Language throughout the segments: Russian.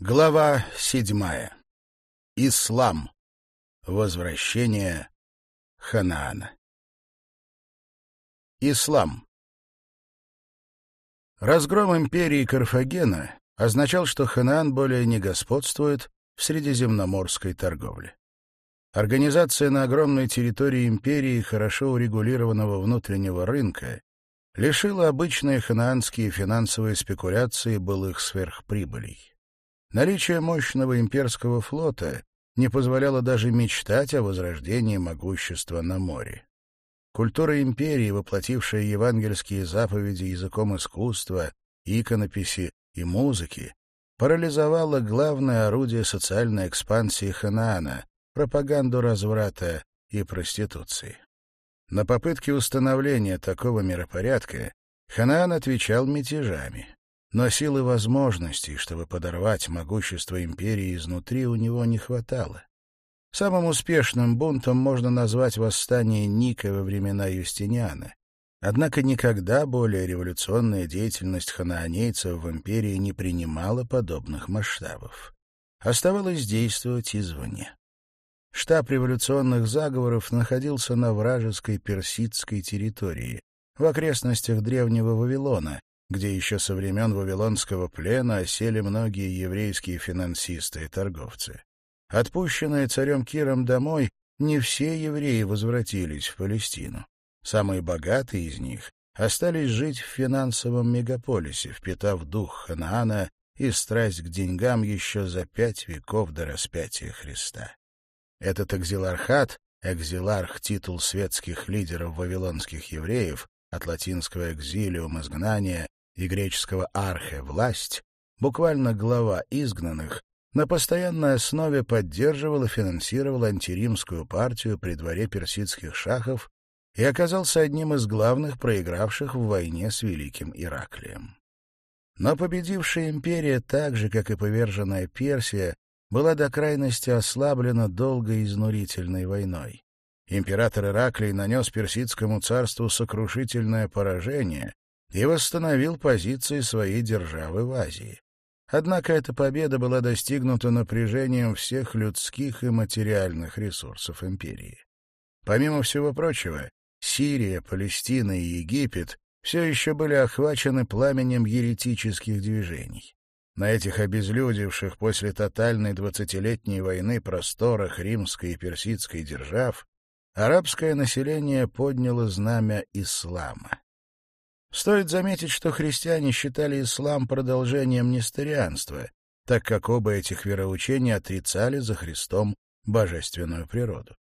Глава седьмая. Ислам. Возвращение Ханаана. Ислам. Разгром империи Карфагена означал, что Ханаан более не господствует в средиземноморской торговле. Организация на огромной территории империи хорошо урегулированного внутреннего рынка лишила обычные ханаанские финансовые спекуляции былых сверхприбылей. Наличие мощного имперского флота не позволяло даже мечтать о возрождении могущества на море. Культура империи, воплотившая евангельские заповеди языком искусства, иконописи и музыки, парализовала главное орудие социальной экспансии Ханаана — пропаганду разврата и проституции. На попытки установления такого миропорядка Ханаан отвечал мятежами. Но сил и возможностей, чтобы подорвать могущество империи изнутри, у него не хватало. Самым успешным бунтом можно назвать восстание Ника во времена Юстиниана. Однако никогда более революционная деятельность ханаанейцев в империи не принимала подобных масштабов. Оставалось действовать извне. Штаб революционных заговоров находился на вражеской персидской территории, в окрестностях древнего Вавилона, где еще со времен Вавилонского плена осели многие еврейские финансисты и торговцы. Отпущенные царем Киром домой, не все евреи возвратились в Палестину. Самые богатые из них остались жить в финансовом мегаполисе, впитав дух Ханаана и страсть к деньгам еще за пять веков до распятия Христа. Этот экзилархат, экзиларх — титул светских лидеров вавилонских евреев, от латинского «экзилиум» — изгнание, и греческого «архе» — «власть», буквально глава изгнанных, на постоянной основе поддерживал и финансировал антиримскую партию при дворе персидских шахов и оказался одним из главных проигравших в войне с Великим Ираклием. Но победившая империя, так же, как и поверженная Персия, была до крайности ослаблена долгой изнурительной войной. Император Ираклий нанес персидскому царству сокрушительное поражение, и восстановил позиции своей державы в Азии. Однако эта победа была достигнута напряжением всех людских и материальных ресурсов империи. Помимо всего прочего, Сирия, Палестина и Египет все еще были охвачены пламенем еретических движений. На этих обезлюдивших после тотальной двадцатилетней войны просторах римской и персидской держав арабское население подняло знамя ислама. Стоит заметить, что христиане считали ислам продолжением несторианства, так как оба этих вероучения отрицали за Христом божественную природу.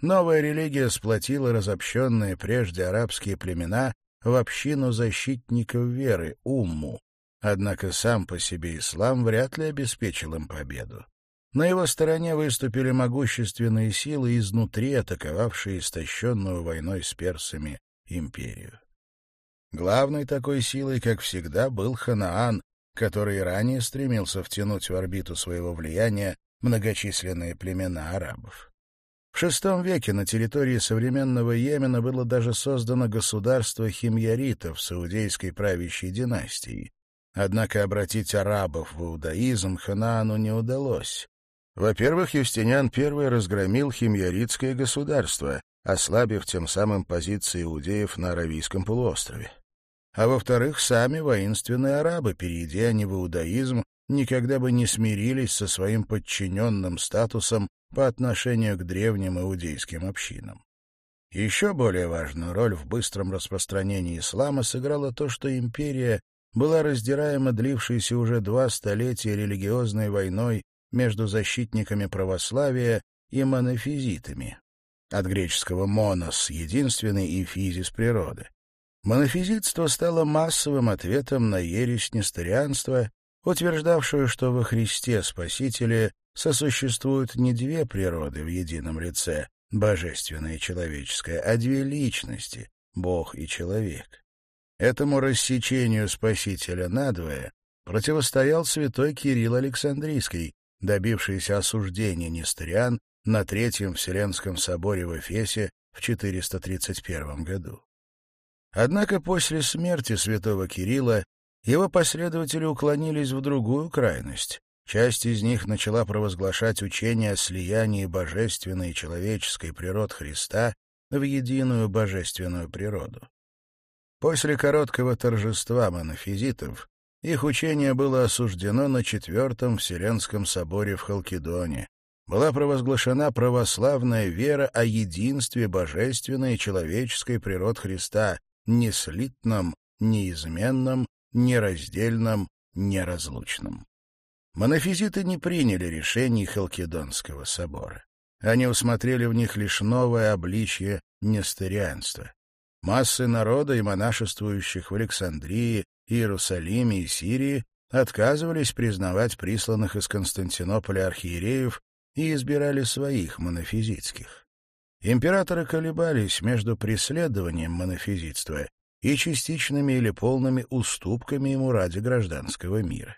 Новая религия сплотила разобщенные прежде арабские племена в общину защитников веры, умму, однако сам по себе ислам вряд ли обеспечил им победу. На его стороне выступили могущественные силы, изнутри атаковавшие истощенную войной с персами империю. Главной такой силой, как всегда, был Ханаан, который ранее стремился втянуть в орбиту своего влияния многочисленные племена арабов. В VI веке на территории современного Йемена было даже создано государство химьяритов саудейской правящей династии. Однако обратить арабов в иудаизм Ханаану не удалось. Во-первых, Юстиниан I разгромил химьяритское государство, ослабив тем самым позиции иудеев на Аравийском полуострове а во-вторых, сами воинственные арабы, перейдя не в иудаизм, никогда бы не смирились со своим подчиненным статусом по отношению к древним иудейским общинам. Еще более важную роль в быстром распространении ислама сыграло то, что империя была раздираема длившейся уже два столетия религиозной войной между защитниками православия и монофизитами, от греческого «монос» — единственный и «физис» — природы, Монофизитство стало массовым ответом на ересь несторианства, утверждавшую, что во Христе Спасителе сосуществуют не две природы в едином лице, божественная и человеческая, а две личности — Бог и человек. Этому рассечению Спасителя надвое противостоял святой Кирилл Александрийский, добившийся осуждения несториан на Третьем Вселенском соборе в Эфесе в 431 году. Однако после смерти святого Кирилла его последователи уклонились в другую крайность. Часть из них начала провозглашать учение о слиянии божественной и человеческой природ Христа в единую божественную природу. После короткого торжества монофизитов их учение было осуждено на Четвертом Вселенском соборе в Халкидоне. Была провозглашена православная вера о единстве божественной и человеческой природ Христа, неслитном, неизменном, нераздельном, неразлучном. Монофизиты не приняли решений Халкидонского собора. Они усмотрели в них лишь новое обличье нестерианства. Массы народа и монашествующих в Александрии, Иерусалиме и Сирии отказывались признавать присланных из Константинополя архиереев и избирали своих монофизитских. Императоры колебались между преследованием монофизитства и частичными или полными уступками ему ради гражданского мира.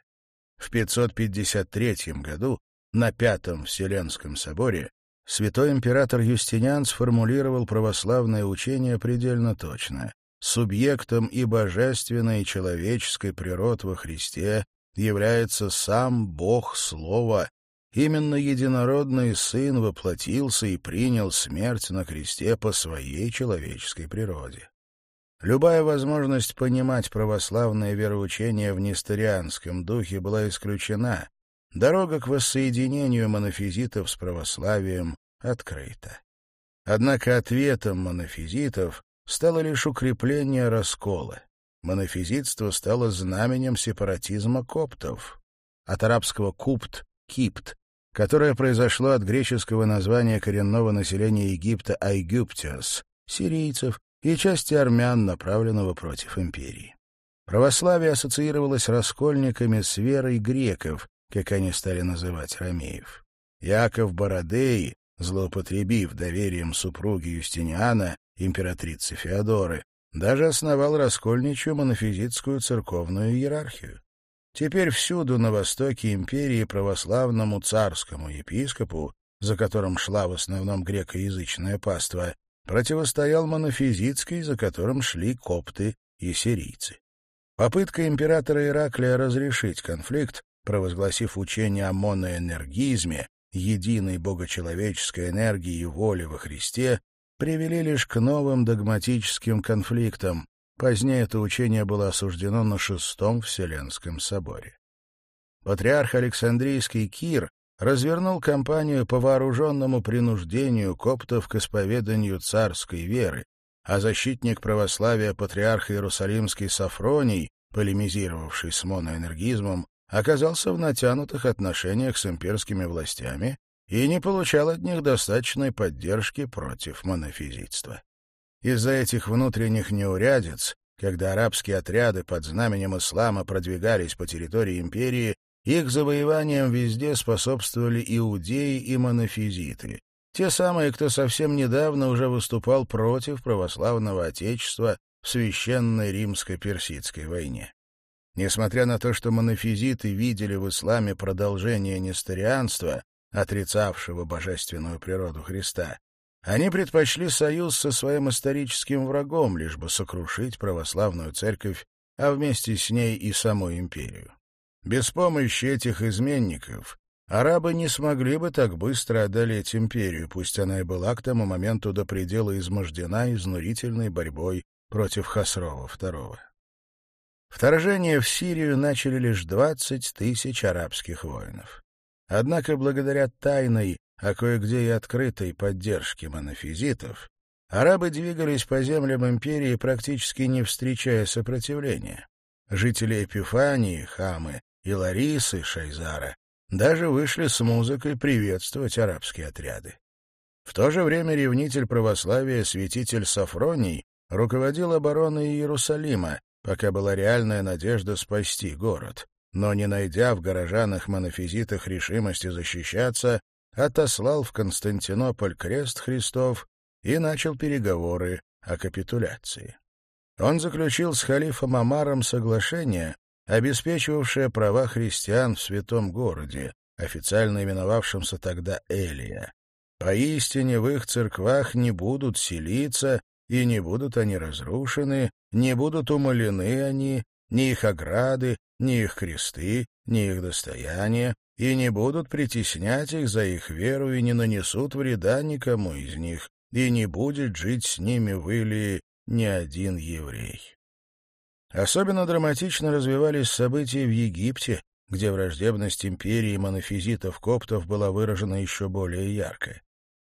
В 553 году на Пятом Вселенском соборе святой император Юстиниан сформулировал православное учение предельно точно. Субъектом и божественной, и человеческой природ во Христе является сам Бог Слова, Именно единородный сын воплотился и принял смерть на кресте по своей человеческой природе. Любая возможность понимать православное вероучение в нестарианском духе была исключена. Дорога к воссоединению монофизитов с православием открыта. Однако ответом монофизитов стало лишь укрепление раскола. Монофизитство стало знаменем сепаратизма коптов. От арабского «купт» Кипт, которое произошло от греческого названия коренного населения Египта Айгюптиос, сирийцев и части армян, направленного против империи. Православие ассоциировалось раскольниками с верой греков, как они стали называть ромеев. Яков Бородей, злоупотребив доверием супруги Юстиниана, императрицы Феодоры, даже основал раскольничью монофизитскую церковную иерархию. Теперь всюду на востоке империи православному царскому епископу, за которым шла в основном грекоязычная паства, противостоял монофизитский, за которым шли копты и сирийцы. Попытка императора Ираклия разрешить конфликт, провозгласив учение о моноэнергизме, единой богочеловеческой энергии и воли во Христе, привели лишь к новым догматическим конфликтам, Позднее это учение было осуждено на Шестом Вселенском соборе. Патриарх Александрийский Кир развернул кампанию по вооруженному принуждению коптов к исповеданию царской веры, а защитник православия патриарх Иерусалимский Сафроний, полемизировавший с моноэнергизмом, оказался в натянутых отношениях с имперскими властями и не получал от них достаточной поддержки против монофизитства. Из-за этих внутренних неурядиц, когда арабские отряды под знаменем ислама продвигались по территории империи, их завоеваниям везде способствовали иудеи и монофизиты, те самые, кто совсем недавно уже выступал против православного отечества в священной римско-персидской войне. Несмотря на то, что монофизиты видели в исламе продолжение несторианства, отрицавшего божественную природу Христа, они предпочли союз со своим историческим врагом, лишь бы сокрушить православную церковь, а вместе с ней и саму империю. Без помощи этих изменников арабы не смогли бы так быстро одолеть империю, пусть она и была к тому моменту до предела измождена изнурительной борьбой против Хасрова II. Вторжение в Сирию начали лишь 20 тысяч арабских воинов. Однако благодаря тайной, а кое-где и открытой поддержки монофизитов, арабы двигались по землям империи, практически не встречая сопротивления. Жители Эпифании, Хамы и Ларисы, Шайзара, даже вышли с музыкой приветствовать арабские отряды. В то же время ревнитель православия святитель Сафроний руководил обороной Иерусалима, пока была реальная надежда спасти город. Но не найдя в горожанах монофизитах решимости защищаться, отослал в Константинополь крест Христов и начал переговоры о капитуляции. Он заключил с халифом Амаром соглашение, обеспечивавшее права христиан в святом городе, официально именовавшемся тогда Элия. Поистине в их церквах не будут селиться, и не будут они разрушены, не будут умолены они, ни их ограды, ни их кресты, ни их достояние, и не будут притеснять их за их веру и не нанесут вреда никому из них, и не будет жить с ними в Илии ни один еврей. Особенно драматично развивались события в Египте, где враждебность империи монофизитов-коптов была выражена еще более ярко.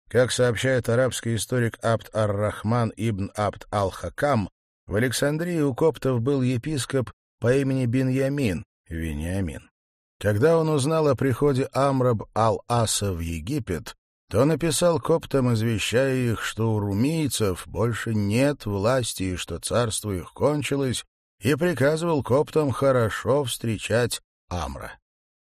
Как сообщает арабский историк Абд ар-Рахман ибн Абд ал-Хакам, в Александрии у коптов был епископ по имени Беньямин, Вениамин. Когда он узнал о приходе Амраб ал-Аса в Египет, то написал коптам, извещая их, что у румийцев больше нет власти и что царство их кончилось, и приказывал коптам хорошо встречать Амра.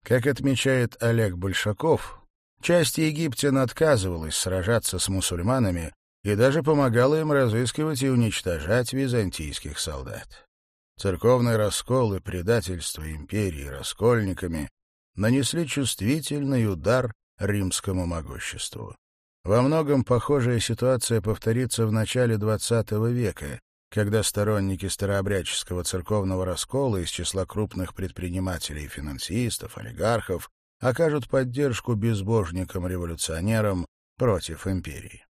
Как отмечает Олег Большаков, часть Египтян отказывалась сражаться с мусульманами и даже помогала им разыскивать и уничтожать византийских солдат. Церковный раскол и предательство империи раскольниками нанесли чувствительный удар римскому могуществу. Во многом похожая ситуация повторится в начале XX века, когда сторонники старообрядческого церковного раскола из числа крупных предпринимателей, финансистов, олигархов окажут поддержку безбожникам-революционерам против империи.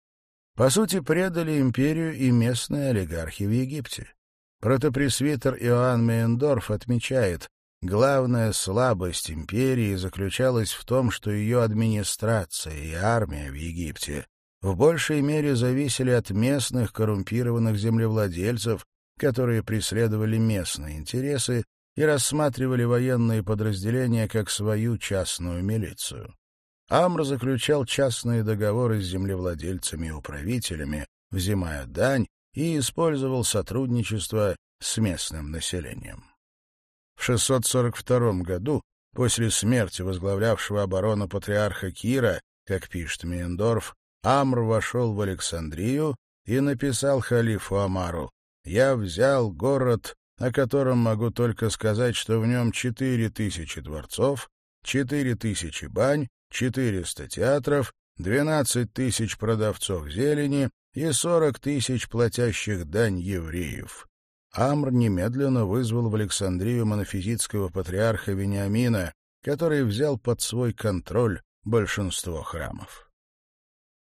По сути, предали империю и местные олигархи в Египте. Протопресвитер Иоанн Мейендорф отмечает, главная слабость империи заключалась в том, что ее администрация и армия в Египте в большей мере зависели от местных коррумпированных землевладельцев, которые преследовали местные интересы и рассматривали военные подразделения как свою частную милицию. Амр заключал частные договоры с землевладельцами и управителями, взимая дань и использовал сотрудничество с местным населением. В 642 году, после смерти возглавлявшего оборону патриарха Кира, как пишет Мендорф, Амр вошел в Александрию и написал халифу Амару «Я взял город, о котором могу только сказать, что в нем четыре тысячи дворцов, четыре тысячи бань, четыреста театров, двенадцать тысяч продавцов зелени, и 40 тысяч платящих дань евреев. Амр немедленно вызвал в Александрию монофизитского патриарха Вениамина, который взял под свой контроль большинство храмов.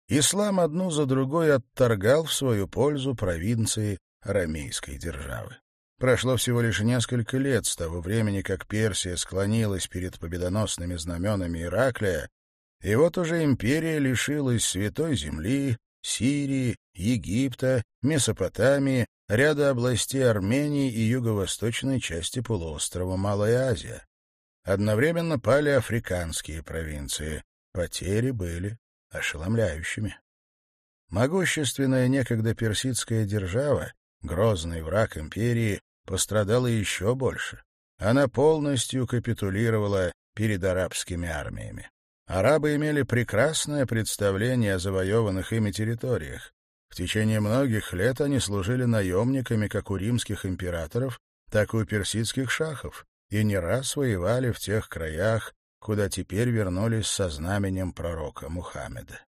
Ислам одну за другой отторгал в свою пользу провинции рамейской державы. Прошло всего лишь несколько лет с того времени, как Персия склонилась перед победоносными знаменами Ираклия, и вот уже империя лишилась святой земли, Сирии, Египта, Месопотамии, ряда областей Армении и юго-восточной части полуострова Малая Азия. Одновременно пали африканские провинции. Потери были ошеломляющими. Могущественная некогда персидская держава, грозный враг империи, пострадала еще больше. Она полностью капитулировала перед арабскими армиями. Арабы имели прекрасное представление о завоеванных ими территориях. В течение многих лет они служили наемниками как у римских императоров, так и у персидских шахов, и не раз воевали в тех краях, куда теперь вернулись со знаменем пророка Мухаммеда.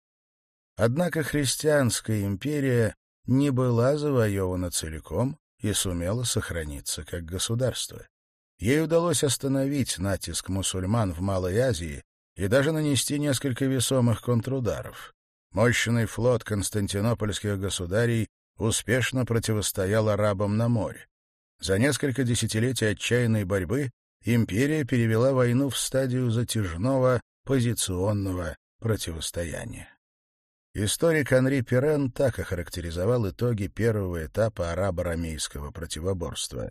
Однако христианская империя не была завоевана целиком и сумела сохраниться как государство. Ей удалось остановить натиск мусульман в Малой Азии и даже нанести несколько весомых контрударов. Мощный флот константинопольских государей успешно противостоял арабам на море. За несколько десятилетий отчаянной борьбы империя перевела войну в стадию затяжного позиционного противостояния. Историк Анри Пирен так охарактеризовал итоги первого этапа арабо-рамейского противоборства.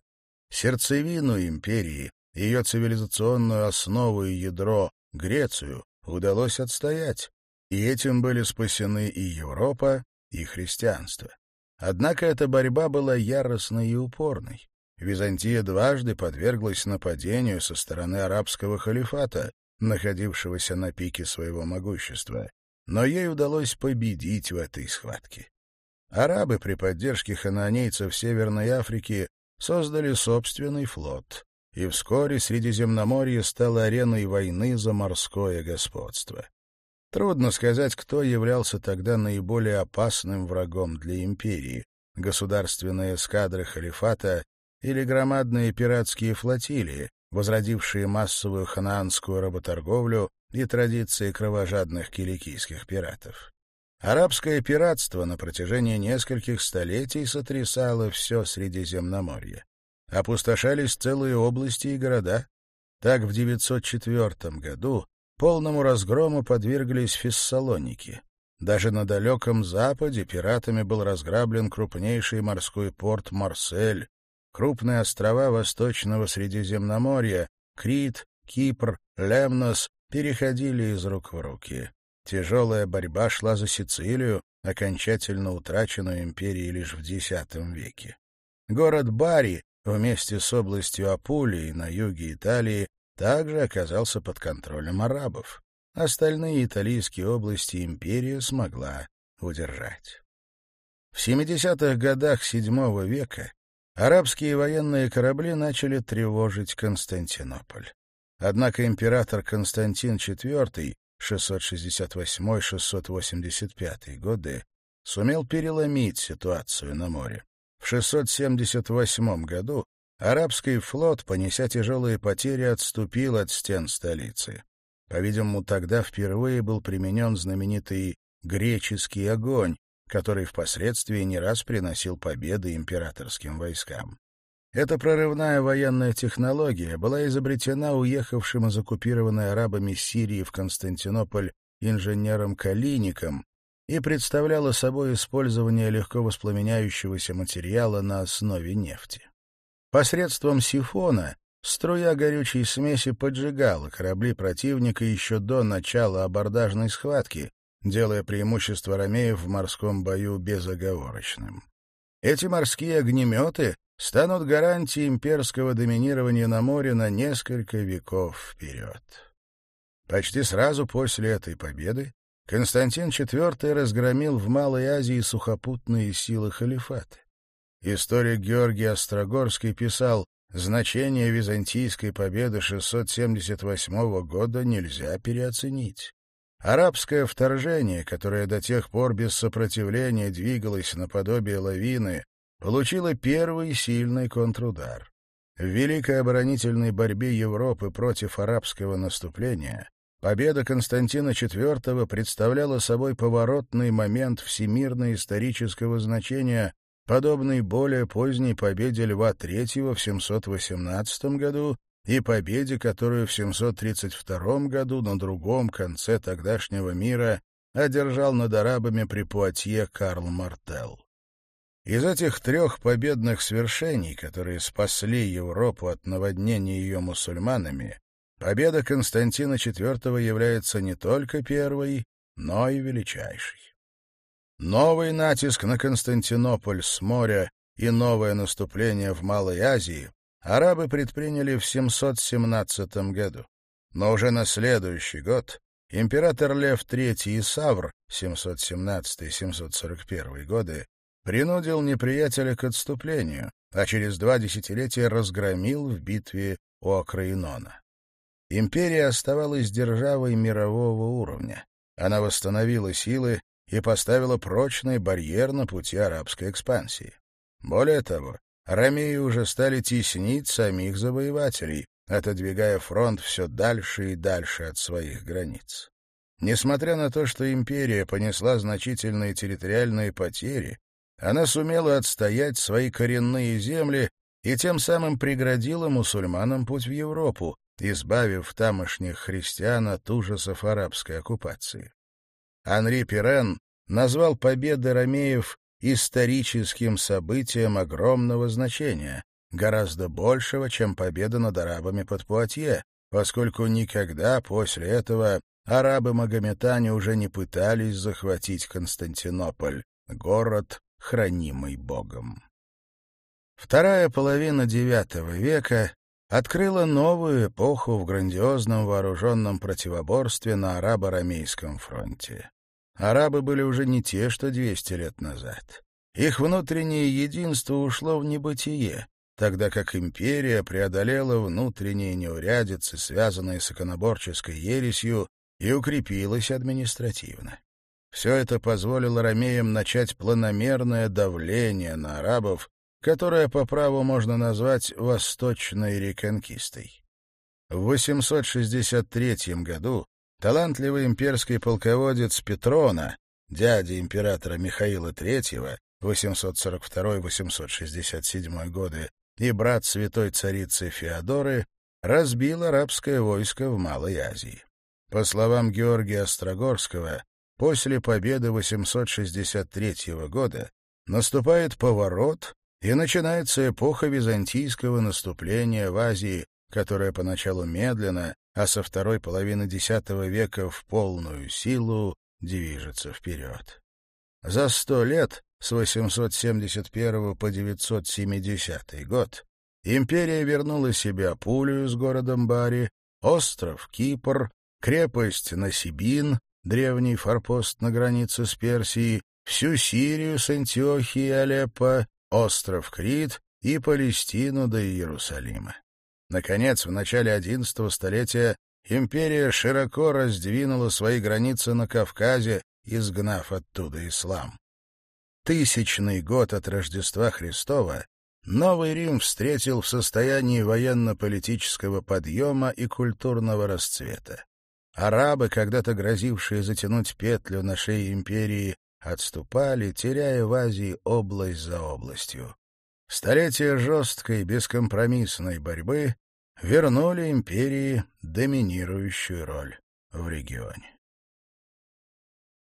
Сердцевину империи, ее цивилизационную основу и ядро Грецию удалось отстоять, и этим были спасены и Европа, и христианство. Однако эта борьба была яростной и упорной. Византия дважды подверглась нападению со стороны арабского халифата, находившегося на пике своего могущества, но ей удалось победить в этой схватке. Арабы при поддержке хананейцев Северной Африки создали собственный флот, и вскоре Средиземноморье стало ареной войны за морское господство. Трудно сказать, кто являлся тогда наиболее опасным врагом для империи — государственные эскадры халифата или громадные пиратские флотилии, возродившие массовую ханаанскую работорговлю и традиции кровожадных киликийских пиратов. Арабское пиратство на протяжении нескольких столетий сотрясало все Средиземноморье опустошались целые области и города. Так в 904 году полному разгрому подверглись фессалоники. Даже на далеком западе пиратами был разграблен крупнейший морской порт Марсель, крупные острова Восточного Средиземноморья, Крит, Кипр, Лемнос переходили из рук в руки. Тяжелая борьба шла за Сицилию, окончательно утраченную империей лишь в X веке. Город Бари, вместе с областью Апулии на юге Италии также оказался под контролем арабов. Остальные итальянские области империя смогла удержать. В 70-х годах VII века арабские военные корабли начали тревожить Константинополь. Однако император Константин IV 668-685 годы сумел переломить ситуацию на море. В 678 году арабский флот, понеся тяжелые потери, отступил от стен столицы. По-видимому, тогда впервые был применен знаменитый «греческий огонь», который впоследствии не раз приносил победы императорским войскам. Эта прорывная военная технология была изобретена уехавшим из оккупированной арабами Сирии в Константинополь инженером Калиником, и представляла собой использование легко воспламеняющегося материала на основе нефти. Посредством сифона струя горючей смеси поджигала корабли противника еще до начала абордажной схватки, делая преимущество ромеев в морском бою безоговорочным. Эти морские огнеметы станут гарантией имперского доминирования на море на несколько веков вперед. Почти сразу после этой победы Константин IV разгромил в Малой Азии сухопутные силы халифата. Историк Георгий Острогорский писал, значение византийской победы 678 года нельзя переоценить. Арабское вторжение, которое до тех пор без сопротивления двигалось наподобие лавины, получило первый сильный контрудар. В великой оборонительной борьбе Европы против арабского наступления Победа Константина IV представляла собой поворотный момент всемирно-исторического значения, подобный более поздней победе Льва III в 718 году и победе, которую в 732 году на другом конце тогдашнего мира одержал над арабами при Пуатье Карл Мартел. Из этих трех победных свершений, которые спасли Европу от наводнения ее мусульманами, Победа Константина IV является не только первой, но и величайшей. Новый натиск на Константинополь с моря и новое наступление в Малой Азии арабы предприняли в 717 году. Но уже на следующий год император Лев III Исавр 717-741 годы принудил неприятеля к отступлению, а через два десятилетия разгромил в битве у Акраинона. Империя оставалась державой мирового уровня. Она восстановила силы и поставила прочный барьер на пути арабской экспансии. Более того, ромеи уже стали теснить самих завоевателей, отодвигая фронт все дальше и дальше от своих границ. Несмотря на то, что империя понесла значительные территориальные потери, она сумела отстоять свои коренные земли и тем самым преградила мусульманам путь в Европу, избавив тамошних христиан от ужасов арабской оккупации. Анри Пирен назвал победы ромеев историческим событием огромного значения, гораздо большего, чем победа над арабами под Пуатье, поскольку никогда после этого арабы-магометане уже не пытались захватить Константинополь, город, хранимый Богом. Вторая половина IX века открыла новую эпоху в грандиозном вооруженном противоборстве на арабо-рамейском фронте. Арабы были уже не те, что 200 лет назад. Их внутреннее единство ушло в небытие, тогда как империя преодолела внутренние неурядицы, связанные с иконоборческой ересью, и укрепилась административно. Все это позволило ромеям начать планомерное давление на арабов, которое по праву можно назвать «Восточной реконкистой». В 863 году талантливый имперский полководец Петрона, дядя императора Михаила III, 842-867 годы, и брат святой царицы Феодоры, разбил арабское войско в Малой Азии. По словам Георгия Острогорского, после победы 863 года наступает поворот, и начинается эпоха византийского наступления в Азии, которая поначалу медленно, а со второй половины X века в полную силу движется вперед. За сто лет, с 871 по 970 год, империя вернула себе Апулию с городом Бари, остров Кипр, крепость Насибин, древний форпост на границе с Персией, всю Сирию с Антиохией и Алеппо, остров Крит и Палестину до Иерусалима. Наконец, в начале XI столетия империя широко раздвинула свои границы на Кавказе, изгнав оттуда ислам. Тысячный год от Рождества Христова Новый Рим встретил в состоянии военно-политического подъема и культурного расцвета. Арабы, когда-то грозившие затянуть петлю на шее империи, отступали, теряя в Азии область за областью. Столетия жесткой, бескомпромиссной борьбы вернули империи доминирующую роль в регионе.